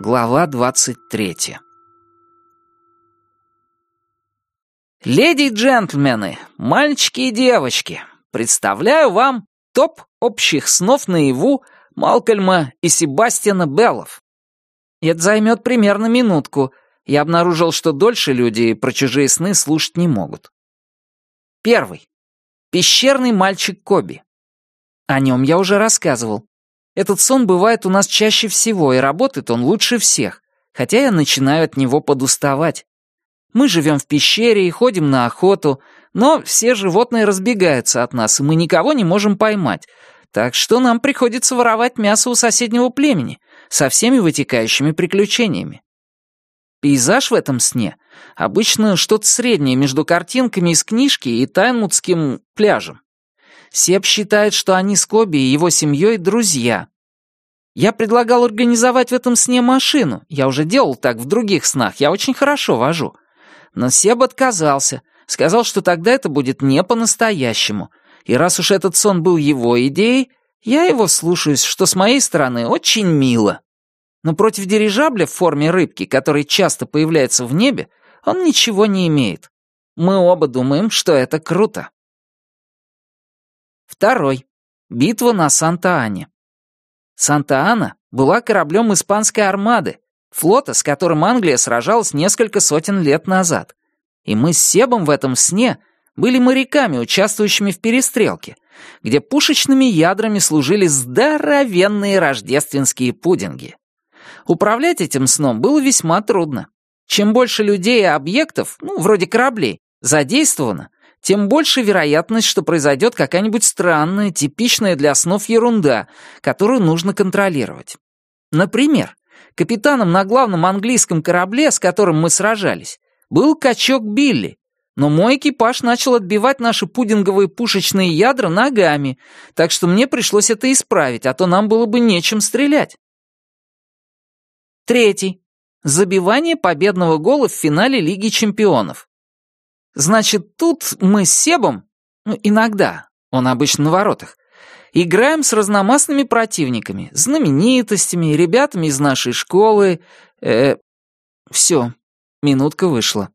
Глава 23 Леди и джентльмены, мальчики и девочки, представляю вам топ общих снов наяву Малкольма и Себастьяна Беллов. Это займет примерно минутку. Я обнаружил, что дольше люди про чужие сны слушать не могут. Первый. Пещерный мальчик Коби. О нем я уже рассказывал. Этот сон бывает у нас чаще всего, и работает он лучше всех, хотя я начинаю от него подуставать. Мы живем в пещере и ходим на охоту, но все животные разбегаются от нас, и мы никого не можем поймать, так что нам приходится воровать мясо у соседнего племени со всеми вытекающими приключениями. Пейзаж в этом сне обычно что-то среднее между картинками из книжки и Тайнмутским пляжем. Себ считает, что они с Коби и его семьей друзья. Я предлагал организовать в этом сне машину. Я уже делал так в других снах, я очень хорошо вожу. Но Себ отказался, сказал, что тогда это будет не по-настоящему. И раз уж этот сон был его идеей, я его слушаюсь, что с моей стороны очень мило. Но против дирижабля в форме рыбки, который часто появляется в небе, он ничего не имеет. Мы оба думаем, что это круто. Второй. Битва на Санта-Ане. Санта-Ана была кораблем испанской армады, флота, с которым Англия сражалась несколько сотен лет назад. И мы с Себом в этом сне были моряками, участвующими в перестрелке, где пушечными ядрами служили здоровенные рождественские пудинги. Управлять этим сном было весьма трудно. Чем больше людей и объектов, ну, вроде кораблей, задействовано, тем больше вероятность, что произойдет какая-нибудь странная, типичная для снов ерунда, которую нужно контролировать. Например, капитаном на главном английском корабле, с которым мы сражались, был качок Билли, но мой экипаж начал отбивать наши пудинговые пушечные ядра ногами, так что мне пришлось это исправить, а то нам было бы нечем стрелять. Третий. Забивание победного гола в финале Лиги чемпионов. Значит, тут мы с Себом, ну, иногда, он обычно на воротах, играем с разномастными противниками, знаменитостями, ребятами из нашей школы. Э, все, минутка вышла.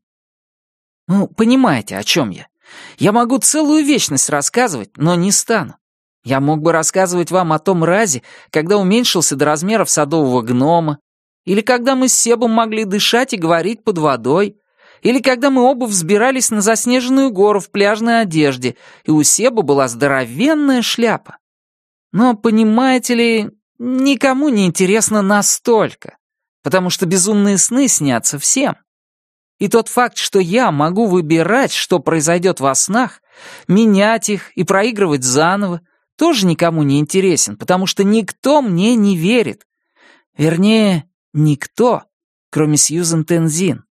Ну, понимаете, о чем я. Я могу целую вечность рассказывать, но не стану. Я мог бы рассказывать вам о том разе, когда уменьшился до размеров садового гнома, или когда мы с Себом могли дышать и говорить под водой, или когда мы оба взбирались на заснеженную гору в пляжной одежде, и у Себа была здоровенная шляпа. Но, понимаете ли, никому не интересно настолько, потому что безумные сны снятся всем. И тот факт, что я могу выбирать, что произойдет во снах, менять их и проигрывать заново, тоже никому не интересен, потому что никто мне не верит. Вернее, никто, кроме Сьюзен Тензин.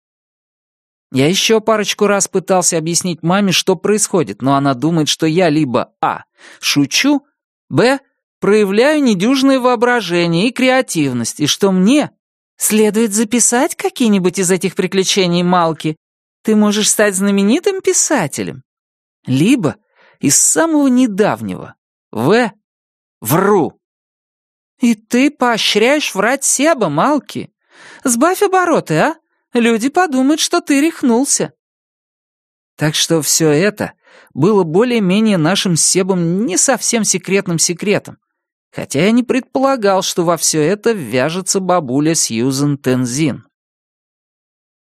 Я еще парочку раз пытался объяснить маме, что происходит, но она думает, что я либо а. шучу, б. проявляю недюжное воображение и креативность, и что мне следует записать какие-нибудь из этих приключений Малки. Ты можешь стать знаменитым писателем. Либо из самого недавнего в. вру. И ты поощряешь врать Себа, Малки. Сбавь обороты, а? Люди подумают, что ты рехнулся». Так что все это было более-менее нашим Себом не совсем секретным секретом, хотя я не предполагал, что во все это вяжется бабуля Сьюзен Тензин.